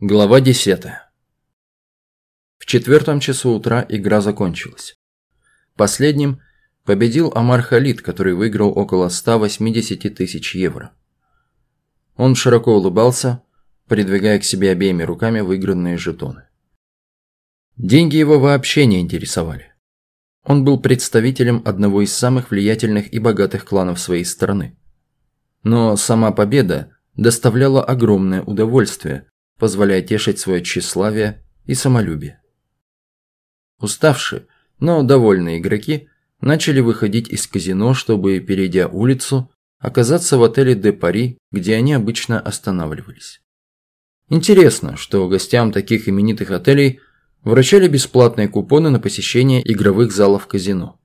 Глава 10. В четвертом часу утра игра закончилась. Последним победил Амар Халид, который выиграл около 180 тысяч евро. Он широко улыбался, придвигая к себе обеими руками выигранные жетоны. Деньги его вообще не интересовали. Он был представителем одного из самых влиятельных и богатых кланов своей страны. Но сама победа доставляла огромное удовольствие, позволяя тешить свое тщеславие и самолюбие. Уставшие, но довольные игроки начали выходить из казино, чтобы, перейдя улицу, оказаться в отеле «Де Пари», где они обычно останавливались. Интересно, что гостям таких именитых отелей вручали бесплатные купоны на посещение игровых залов казино.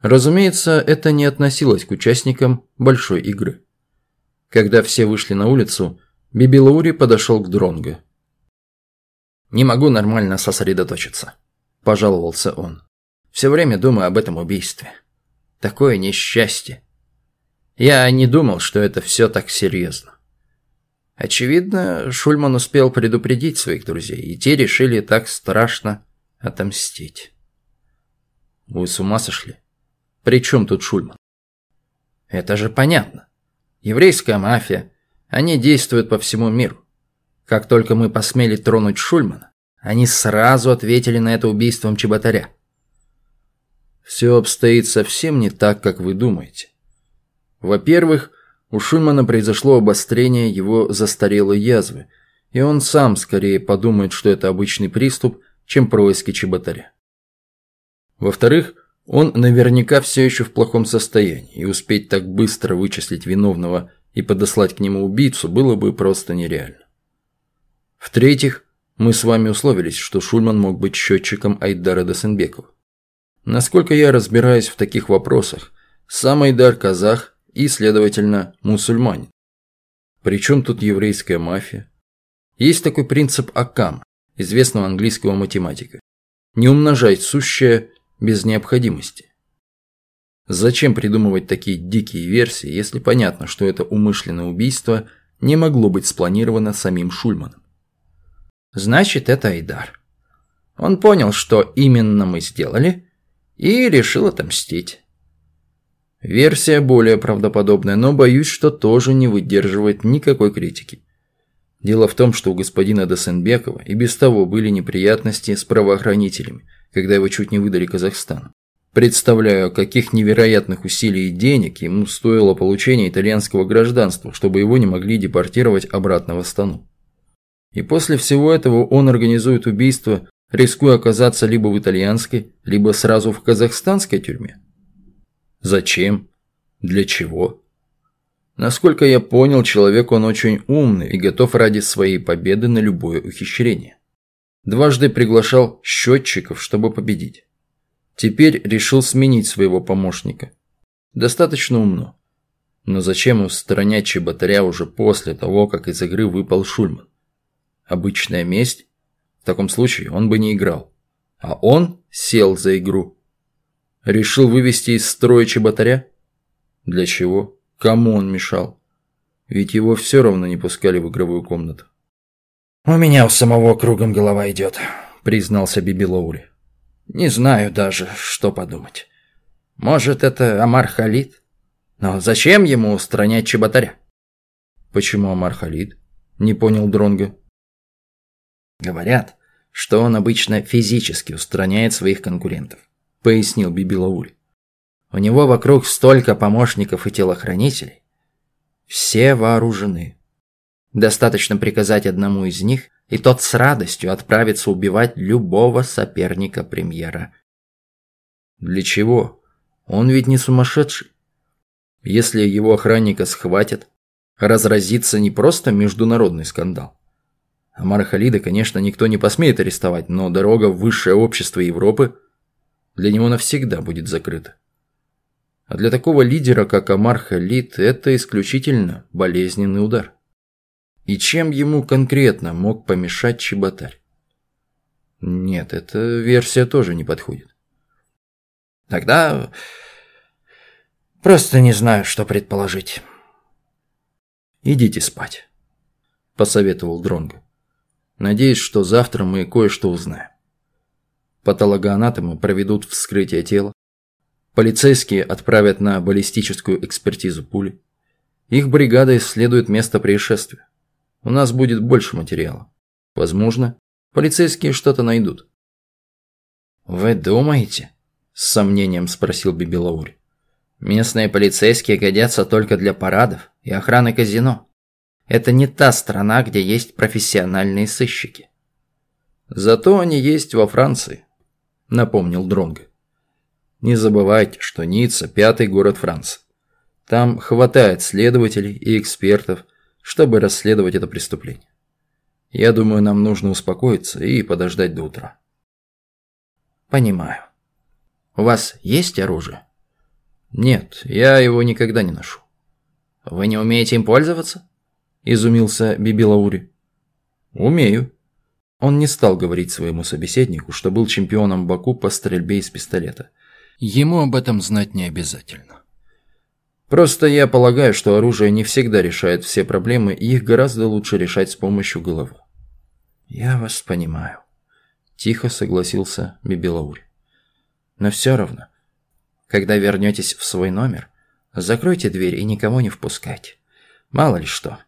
Разумеется, это не относилось к участникам большой игры. Когда все вышли на улицу, Бибилаури подошел к Дронго. «Не могу нормально сосредоточиться», – пожаловался он. «Все время думаю об этом убийстве. Такое несчастье. Я не думал, что это все так серьезно. Очевидно, Шульман успел предупредить своих друзей, и те решили так страшно отомстить. Вы с ума сошли? При чем тут Шульман? Это же понятно. Еврейская мафия – они действуют по всему миру. Как только мы посмели тронуть Шульмана, они сразу ответили на это убийством Чеботаря. Все обстоит совсем не так, как вы думаете. Во-первых, у Шульмана произошло обострение его застарелой язвы, и он сам скорее подумает, что это обычный приступ, чем происки Чеботаря. Во-вторых, он наверняка все еще в плохом состоянии, и успеть так быстро вычислить виновного и подослать к нему убийцу было бы просто нереально. В-третьих, мы с вами условились, что Шульман мог быть счетчиком Айдара Досенбекова. Насколько я разбираюсь в таких вопросах, сам Айдар казах и, следовательно, мусульманин. Причем тут еврейская мафия? Есть такой принцип Акам, известного английского математика. Не умножать сущее без необходимости. Зачем придумывать такие дикие версии, если понятно, что это умышленное убийство не могло быть спланировано самим Шульманом? Значит, это Айдар. Он понял, что именно мы сделали, и решил отомстить. Версия более правдоподобная, но боюсь, что тоже не выдерживает никакой критики. Дело в том, что у господина Досенбекова и без того были неприятности с правоохранителями, когда его чуть не выдали Казахстану. Представляю, каких невероятных усилий и денег ему стоило получение итальянского гражданства, чтобы его не могли депортировать обратно в Астану. И после всего этого он организует убийство, рискуя оказаться либо в итальянской, либо сразу в казахстанской тюрьме. Зачем? Для чего? Насколько я понял, человек он очень умный и готов ради своей победы на любое ухищрение. Дважды приглашал счетчиков, чтобы победить. Теперь решил сменить своего помощника. Достаточно умно. Но зачем устранять Чеботаря уже после того, как из игры выпал Шульман? Обычная месть? В таком случае он бы не играл. А он сел за игру. Решил вывести из строя Чеботаря? Для чего? Кому он мешал? Ведь его все равно не пускали в игровую комнату. «У меня у самого кругом голова идет», — признался Бибилоури. Не знаю даже, что подумать. Может, это Амар Халид? Но зачем ему устранять Чеботаря? Почему Амар Халид? Не понял Дронга. Говорят, что он обычно физически устраняет своих конкурентов, пояснил Бибилаури. У него вокруг столько помощников и телохранителей. Все вооружены. Достаточно приказать одному из них, и тот с радостью отправится убивать любого соперника премьера. Для чего? Он ведь не сумасшедший. Если его охранника схватят, разразится не просто международный скандал. Амара Халида, конечно, никто не посмеет арестовать, но дорога в высшее общество Европы для него навсегда будет закрыта. А для такого лидера, как Амар Халид, это исключительно болезненный удар. И чем ему конкретно мог помешать Чеботарь? Нет, эта версия тоже не подходит. Тогда просто не знаю, что предположить. Идите спать, посоветовал Дронго. Надеюсь, что завтра мы кое-что узнаем. Патологоанатомы проведут вскрытие тела. Полицейские отправят на баллистическую экспертизу пули. Их бригада исследует место происшествия. У нас будет больше материала. Возможно, полицейские что-то найдут. «Вы думаете?» – с сомнением спросил Бибилаури. «Местные полицейские годятся только для парадов и охраны казино. Это не та страна, где есть профессиональные сыщики». «Зато они есть во Франции», – напомнил Дронго. «Не забывайте, что Ницца – пятый город Франции. Там хватает следователей и экспертов, чтобы расследовать это преступление. Я думаю, нам нужно успокоиться и подождать до утра». «Понимаю. У вас есть оружие?» «Нет, я его никогда не ношу». «Вы не умеете им пользоваться?» – изумился Бибилаури. «Умею». Он не стал говорить своему собеседнику, что был чемпионом Баку по стрельбе из пистолета. Ему об этом знать не обязательно. Просто я полагаю, что оружие не всегда решает все проблемы, и их гораздо лучше решать с помощью головы. «Я вас понимаю», – тихо согласился Бибилаури. «Но все равно, когда вернетесь в свой номер, закройте дверь и никого не впускайте. Мало ли что.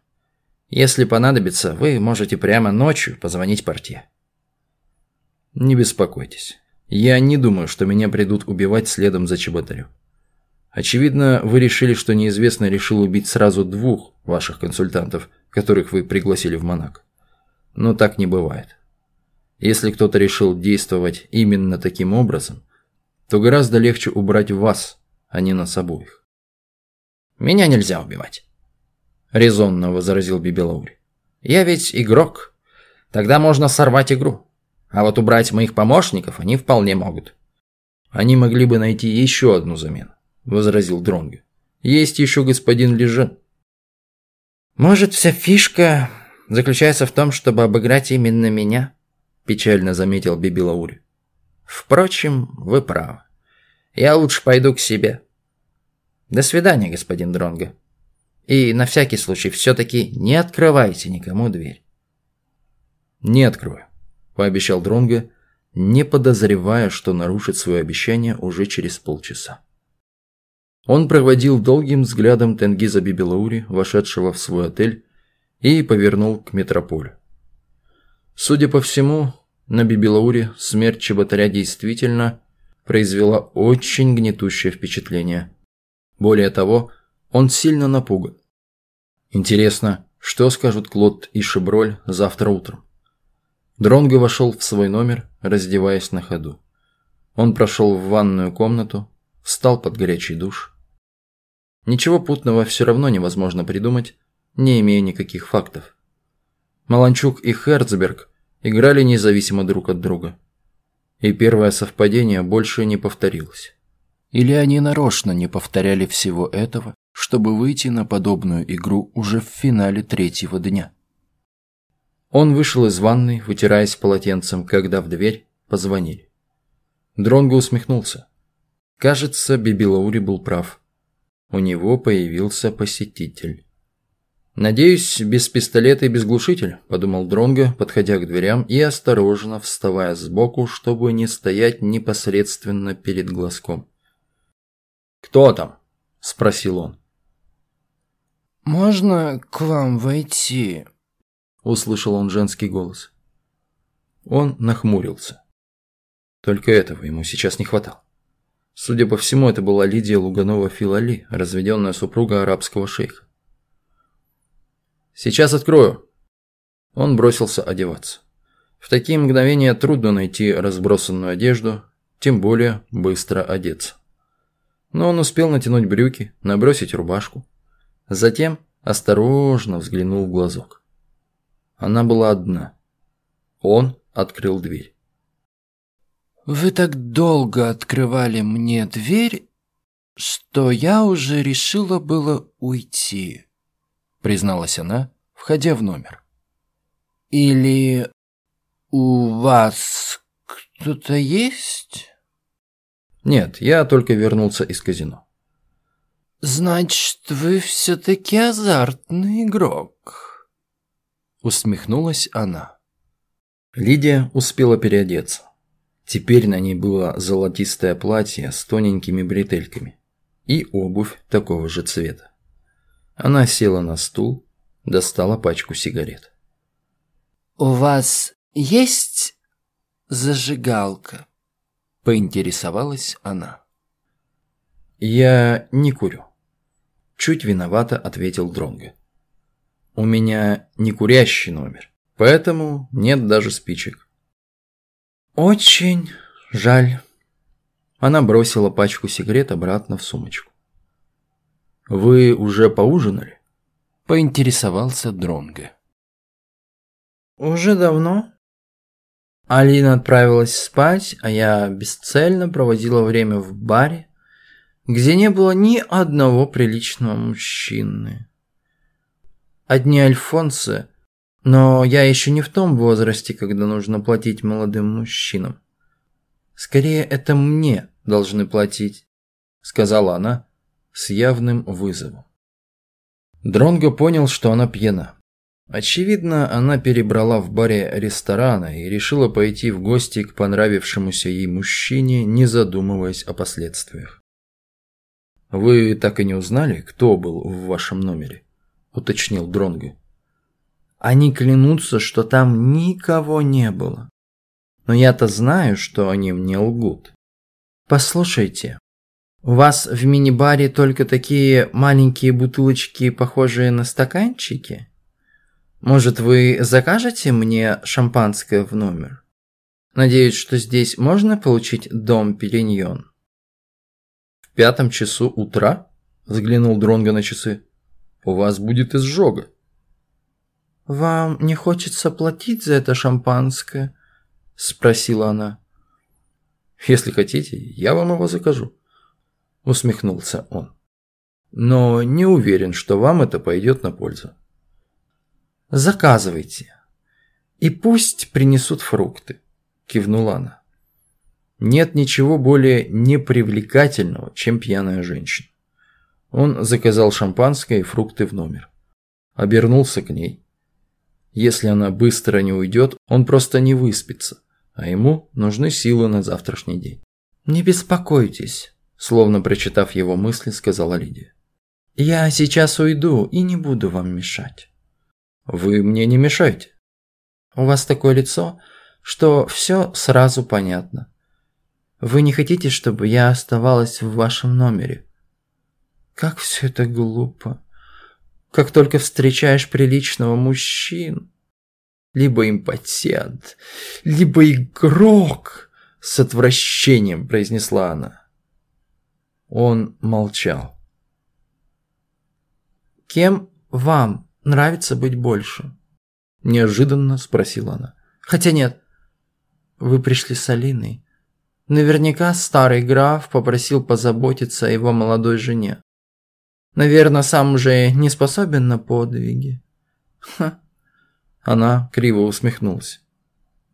Если понадобится, вы можете прямо ночью позвонить портье». «Не беспокойтесь. Я не думаю, что меня придут убивать следом за Чеботарем. Очевидно, вы решили, что неизвестный решил убить сразу двух ваших консультантов, которых вы пригласили в Монако. Но так не бывает. Если кто-то решил действовать именно таким образом, то гораздо легче убрать вас, а не нас обоих. «Меня нельзя убивать», – резонно возразил Бибелаури. «Я ведь игрок. Тогда можно сорвать игру. А вот убрать моих помощников они вполне могут». «Они могли бы найти еще одну замену», – возразил Дронго. «Есть еще господин Лежен». «Может, вся фишка заключается в том, чтобы обыграть именно меня?» – печально заметил Бибилаури. «Впрочем, вы правы. Я лучше пойду к себе. До свидания, господин Дронго. И на всякий случай все-таки не открывайте никому дверь». «Не открою», – пообещал Дронго, не подозревая, что нарушит свое обещание уже через полчаса. Он проводил долгим взглядом Тенгиза Бибилаури, вошедшего в свой отель, и повернул к метрополю. Судя по всему, на Бибилауре смерть Чеботаря действительно произвела очень гнетущее впечатление. Более того, он сильно напуган. Интересно, что скажут Клод и Шеброль завтра утром? Дронго вошел в свой номер, раздеваясь на ходу. Он прошел в ванную комнату, встал под горячий душ. Ничего путного все равно невозможно придумать, не имея никаких фактов. Маланчук и Херцберг играли независимо друг от друга. И первое совпадение больше не повторилось. Или они нарочно не повторяли всего этого, чтобы выйти на подобную игру уже в финале третьего дня. Он вышел из ванной, вытираясь полотенцем, когда в дверь позвонили. Дронго усмехнулся. Кажется, Бибилаури был прав. У него появился посетитель. «Надеюсь, без пистолета и без глушителя», – подумал Дронго, подходя к дверям и осторожно вставая сбоку, чтобы не стоять непосредственно перед глазком. «Кто там?» – спросил он. «Можно к вам войти?» – услышал он женский голос. Он нахмурился. Только этого ему сейчас не хватало. Судя по всему, это была Лидия Луганова-Филали, разведенная супруга арабского шейха. «Сейчас открою». Он бросился одеваться. В такие мгновения трудно найти разбросанную одежду, тем более быстро одеться. Но он успел натянуть брюки, набросить рубашку. Затем осторожно взглянул в глазок. Она была одна. Он открыл дверь. «Вы так долго открывали мне дверь, что я уже решила было уйти». – призналась она, входя в номер. «Или у вас кто-то есть?» «Нет, я только вернулся из казино». «Значит, вы все-таки азартный игрок», – усмехнулась она. Лидия успела переодеться. Теперь на ней было золотистое платье с тоненькими бретельками и обувь такого же цвета. Она села на стул, достала пачку сигарет. «У вас есть зажигалка?» – поинтересовалась она. «Я не курю», – чуть виновато ответил Дронго. «У меня не курящий номер, поэтому нет даже спичек». «Очень жаль». Она бросила пачку сигарет обратно в сумочку. «Вы уже поужинали?» – поинтересовался Дронго. «Уже давно?» Алина отправилась спать, а я бесцельно проводила время в баре, где не было ни одного приличного мужчины. Одни альфонсы, но я еще не в том возрасте, когда нужно платить молодым мужчинам. Скорее, это мне должны платить, сказала она с явным вызовом. Дронго понял, что она пьяна. Очевидно, она перебрала в баре ресторана и решила пойти в гости к понравившемуся ей мужчине, не задумываясь о последствиях. «Вы так и не узнали, кто был в вашем номере?» – уточнил Дронго. «Они клянутся, что там никого не было. Но я-то знаю, что они мне лгут. Послушайте, у вас в мини-баре только такие маленькие бутылочки, похожие на стаканчики? Может, вы закажете мне шампанское в номер? Надеюсь, что здесь можно получить дом Периньон?» пятом часу утра?» – взглянул Дронго на часы. «У вас будет изжога». «Вам не хочется платить за это шампанское?» – спросила она. «Если хотите, я вам его закажу», – усмехнулся он. «Но не уверен, что вам это пойдет на пользу». «Заказывайте. И пусть принесут фрукты», – кивнула она. Нет ничего более непривлекательного, чем пьяная женщина. Он заказал шампанское и фрукты в номер. Обернулся к ней. Если она быстро не уйдет, он просто не выспится, а ему нужны силы на завтрашний день. «Не беспокойтесь», словно прочитав его мысли, сказала Лидия. «Я сейчас уйду и не буду вам мешать». «Вы мне не мешаете». «У вас такое лицо, что все сразу понятно. Вы не хотите, чтобы я оставалась в вашем номере? Как все это глупо. Как только встречаешь приличного мужчину. Либо импотент, либо игрок, с отвращением произнесла она. Он молчал. «Кем вам нравится быть больше?» Неожиданно спросила она. «Хотя нет, вы пришли с Алиной. Наверняка старый граф попросил позаботиться о его молодой жене. Наверное, сам уже не способен на подвиги. Ха. Она криво усмехнулась.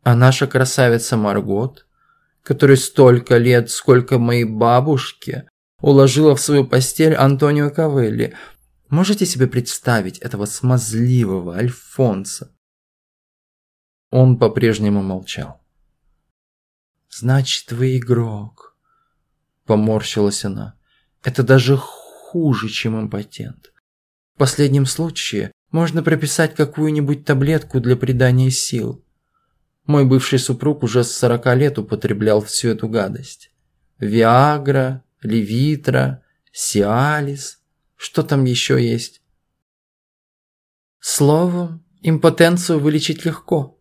А наша красавица Маргот, которой столько лет, сколько моей бабушке, уложила в свою постель Антонио Кавелли. Можете себе представить этого смазливого Альфонса? Он по-прежнему молчал. «Значит, вы игрок», – поморщилась она. «Это даже хуже, чем импотент. В последнем случае можно прописать какую-нибудь таблетку для придания сил. Мой бывший супруг уже с сорока лет употреблял всю эту гадость. Виагра, Левитра, Сиалис, что там еще есть? Словом, импотенцию вылечить легко.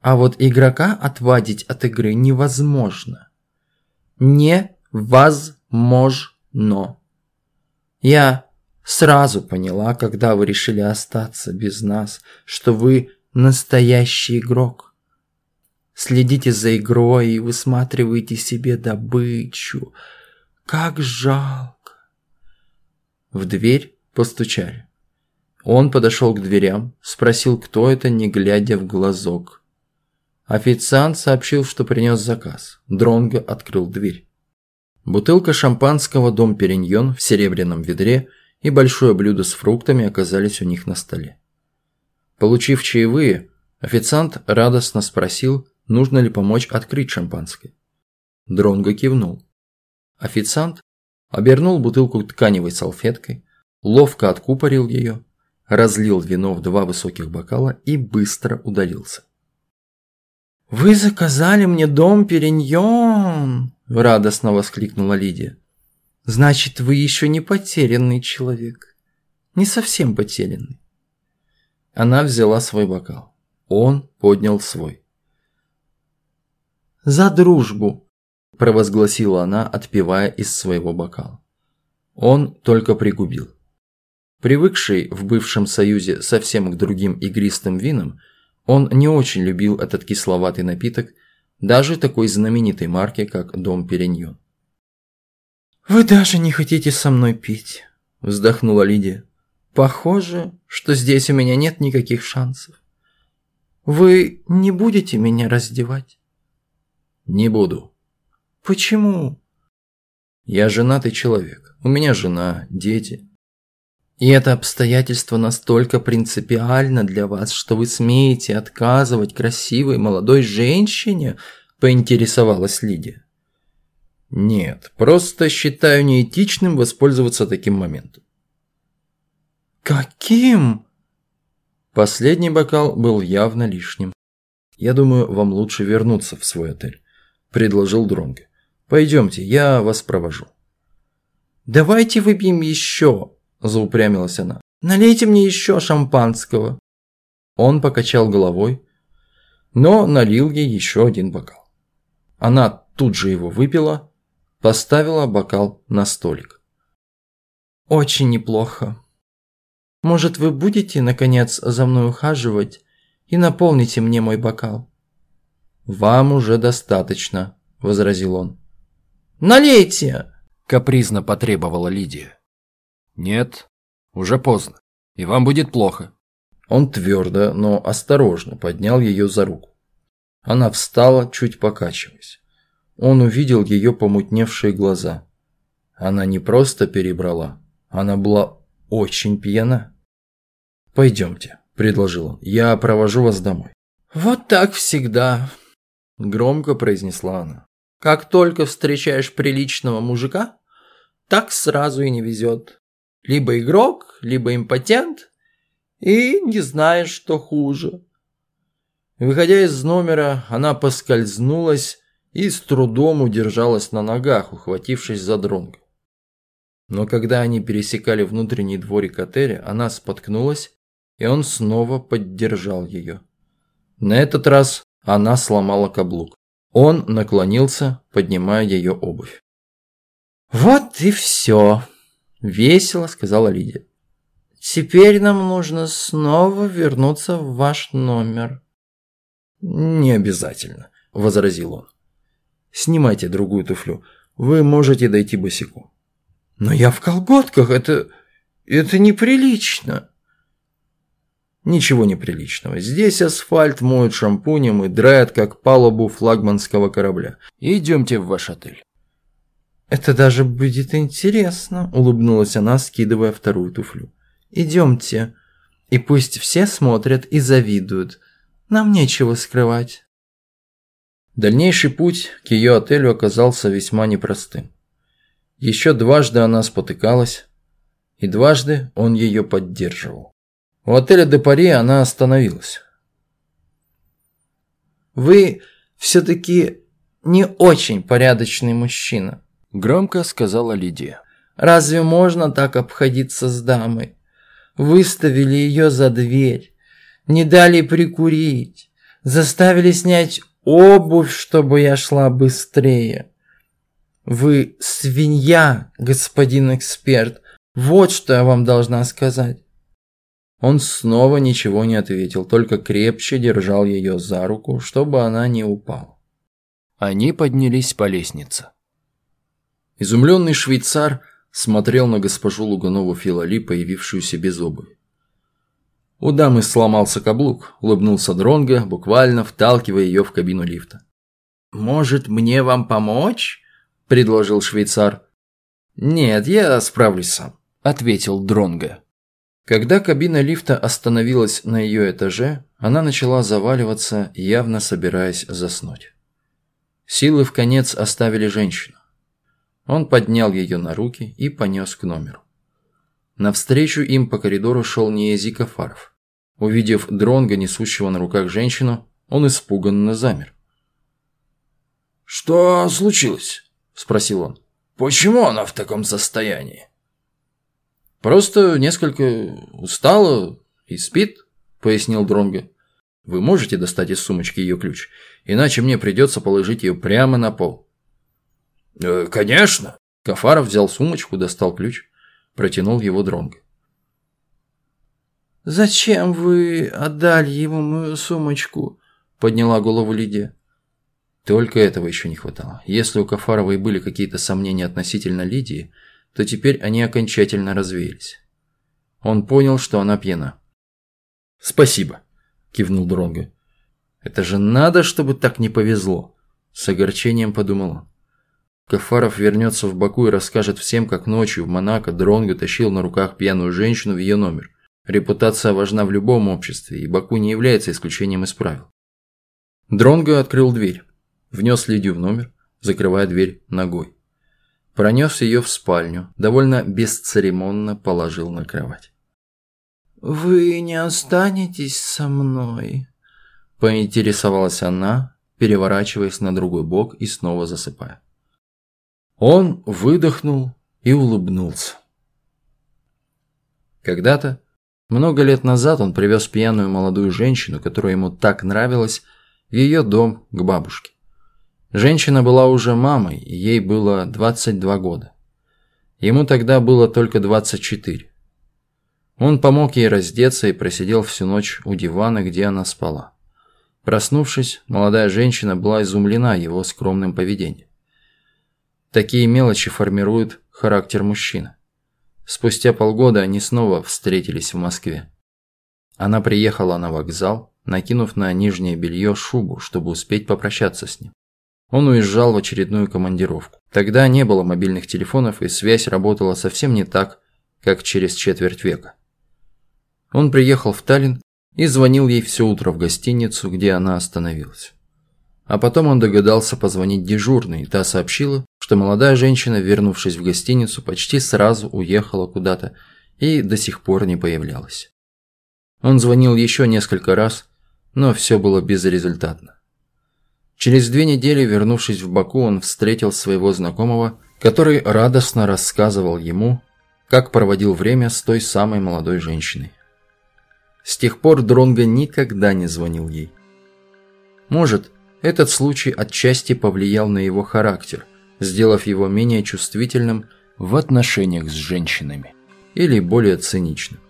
А вот игрока отвадить от игры невозможно. Невозможно. Я сразу поняла, когда вы решили остаться без нас, что вы настоящий игрок. Следите за игрой и высматриваете себе добычу. Как жалко. В дверь постучали. Он подошел к дверям, спросил, кто это, не глядя в глазок. Официант сообщил, что принес заказ. Дронго открыл дверь. Бутылка шампанского «Дом Периньон» в серебряном ведре и большое блюдо с фруктами оказались у них на столе. Получив чаевые, Официант радостно спросил, нужно ли помочь открыть шампанское. Дронго кивнул. Официант обернул бутылку тканевой салфеткой, ловко откупорил ее, разлил вино в два высоких бокала и быстро удалился. «Вы заказали мне дом Периньон!» – радостно воскликнула Лидия. «Значит, вы еще не потерянный человек. Не совсем потерянный». Она взяла свой бокал. Он поднял свой. «За дружбу!» – провозгласила она, отпивая из своего бокала. Он только пригубил. Привыкший в бывшем союзе совсем к другим игристым винам, он не очень любил этот кисловатый напиток, даже такой знаменитой марки, как Дом Периньон. «Вы даже не хотите со мной пить», – вздохнула Лидия. «Похоже, что здесь у меня нет никаких шансов. Вы не будете меня раздевать?» «Не буду». «Почему?» «Я женатый человек. У меня жена, дети. И это обстоятельство настолько принципиально для вас, что вы смеете отказывать красивой молодой женщине, поинтересовалась Лидия. Нет, просто считаю неэтичным воспользоваться таким моментом. Каким? Последний бокал был явно лишним. Я думаю, вам лучше вернуться в свой отель, предложил Дронго. Пойдемте, я вас провожу. Давайте выпьем еще, – заупрямилась она. «Налейте мне еще шампанского». Он покачал головой, но налил ей еще один бокал. Она тут же его выпила, поставила бокал на столик. «Очень неплохо. Может, вы будете, наконец, за мной ухаживать и наполните мне мой бокал?» «Вам уже достаточно», – возразил он. «Налейте!» – капризно потребовала Лидия. «Нет, уже поздно, и вам будет плохо». Он твердо, но осторожно поднял ее за руку. Она встала, чуть покачиваясь. Он увидел ее помутневшие глаза. Она не просто перебрала, она была очень пьяна. «Пойдемте», – предложил он, – «я провожу вас домой». «Вот так всегда», – громко произнесла она. «Как только встречаешь приличного мужика, так сразу и не везет. Либо игрок, либо импотент, и не знаешь, что хуже. Выходя из номера, она поскользнулась и с трудом удержалась на ногах, ухватившись за дронго. Но когда они пересекали внутренний дворик отеля, она споткнулась, и он снова поддержал ее. На этот раз она сломала каблук. Он наклонился, поднимая ее обувь. «Вот и все», Весело, сказала Лидия. Теперь нам нужно снова вернуться в ваш номер. Не обязательно, возразил он. Снимайте другую туфлю. Вы можете дойти босиком. Но я в колготках, это... это неприлично. Ничего неприличного. Здесь асфальт моют шампунем и драят, как палубу флагманского корабля. Идемте в ваш отель. «Это даже будет интересно», – улыбнулась она, скидывая вторую туфлю. «Идемте. И пусть все смотрят и завидуют. Нам нечего скрывать». Дальнейший путь к ее отелю оказался весьма непростым. Еще дважды она спотыкалась, и дважды он ее поддерживал. У отеля де Пари она остановилась. «Вы все-таки не очень порядочный мужчина», Громко сказала Лидия. «Разве можно так обходиться с дамой? Выставили ее за дверь, не дали прикурить, заставили снять обувь, чтобы я шла быстрее. Вы свинья, господин эксперт, вот что я вам должна сказать». Он снова ничего не ответил, только крепче держал ее за руку, чтобы она не упала. Они поднялись по лестнице. Изумленный швейцар смотрел на госпожу Луганову Филали, появившуюся без обуви. У дамы сломался каблук, улыбнулся Дронго, буквально вталкивая ее в кабину лифта. «Может, мне вам помочь?» – предложил швейцар. «Нет, я справлюсь сам», – ответил Дронго. Когда кабина лифта остановилась на ее этаже, она начала заваливаться, явно собираясь заснуть. Силы в конец оставили женщину. Он поднял ее на руки и понес к номеру. Навстречу им по коридору шел Ниези Кафаров. Увидев дронга, несущего на руках женщину, он испуганно замер. «Что случилось?» – спросил он. «Почему она в таком состоянии?» «Просто несколько устала и спит», – пояснил Дронго. «Вы можете достать из сумочки ее ключ, иначе мне придется положить ее прямо на пол». «Э, «Конечно». Кафаров взял сумочку, достал ключ, протянул его Дронго. «Зачем вы отдали ему мою сумочку?» – подняла голову Лидия. Только этого еще не хватало. Если у Кафаровой были какие-то сомнения относительно Лидии, то теперь они окончательно развеялись. Он понял, что она пьяна. «Спасибо», – кивнул Дронго. «Это же надо, чтобы так не повезло», – с огорчением подумал он. Кафаров вернется в Баку и расскажет всем, как ночью в Монако Дронго тащил на руках пьяную женщину в ее номер. Репутация важна в любом обществе, и Баку не является исключением из правил. Дронго открыл дверь, внес Лидию в номер, закрывая дверь ногой. Пронес ее в спальню, довольно бесцеремонно положил на кровать. «Вы не останетесь со мной?» Поинтересовалась она, переворачиваясь на другой бок и снова засыпая. Он выдохнул и улыбнулся. Когда-то много лет назад он привез пьяную молодую женщину, которая ему так нравилась, в ее дом к бабушке. Женщина была уже мамой, и ей было 22 года. Ему тогда было только 24. Он помог ей раздеться и просидел всю ночь у дивана, где она спала. Проснувшись, молодая женщина была изумлена его скромным поведением. Такие мелочи формируют характер мужчины. Спустя полгода они снова встретились в Москве. Она приехала на вокзал, накинув на нижнее белье шубу, чтобы успеть попрощаться с ним. Он уезжал в очередную командировку. Тогда не было мобильных телефонов, и связь работала совсем не так, как через четверть века. Он приехал в Таллин и звонил ей все утро в гостиницу, где она остановилась. А потом он догадался позвонить дежурной, и та сообщила, что молодая женщина, вернувшись в гостиницу, почти сразу уехала куда-то и до сих пор не появлялась. Он звонил еще несколько раз, но все было безрезультатно. Через две недели, вернувшись в Баку, он встретил своего знакомого, который радостно рассказывал ему, как проводил время с той самой молодой женщиной. С тех пор Дронго никогда не звонил ей. Может, этот случай отчасти повлиял на его характер, сделав его менее чувствительным в отношениях с женщинами. Или более циничным.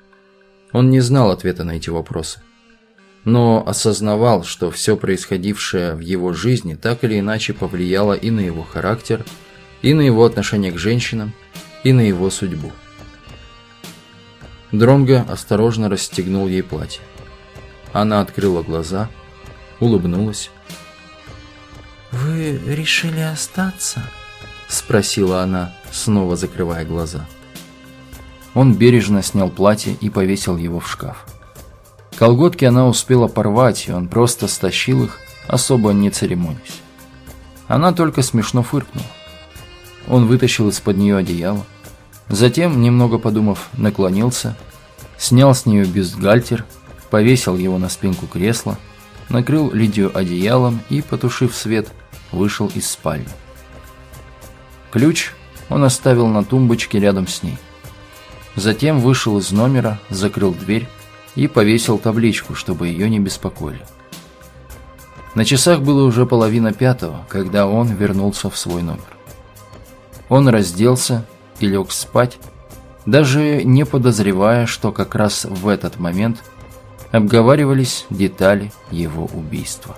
Он не знал ответа на эти вопросы. Но осознавал, что все происходившее в его жизни так или иначе повлияло и на его характер, и на его отношение к женщинам, и на его судьбу. Дронго осторожно расстегнул ей платье. Она открыла глаза, улыбнулась «Вы решили остаться?» – спросила она, снова закрывая глаза. Он бережно снял платье и повесил его в шкаф. Колготки она успела порвать, и он просто стащил их, особо не церемонясь. Она только смешно фыркнула. Он вытащил из-под нее одеяло, затем, немного подумав, наклонился, снял с нее бюстгальтер, повесил его на спинку кресла – накрыл Лидию одеялом и, потушив свет, вышел из спальни. Ключ он оставил на тумбочке рядом с ней. Затем вышел из номера, закрыл дверь и повесил табличку, чтобы ее не беспокоили. На часах было уже половина пятого, когда он вернулся в свой номер. Он разделся и лег спать, даже не подозревая, что как раз в этот момент – обговаривались детали его убийства.